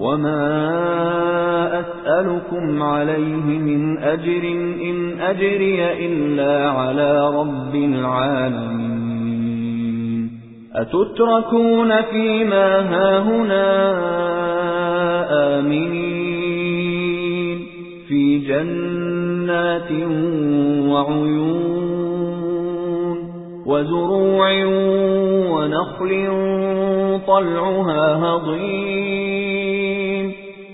وَمَا أَسْأَلُكُمْ عَلَيْهِ مِنْ أَجْرٍ إِنْ أَجْرِيَ إِلَّا عَلَى رَبِّ الْعَالَمِينَ أَتُتْرَكُونَ فِي مَا هَاهُنَا آمِنِينَ فِي جَنَّاتٍ وَعُيُونٍ وَزُرُوعٍ وَنَخْلٍ طَلْعُهَا هَضِيمٌ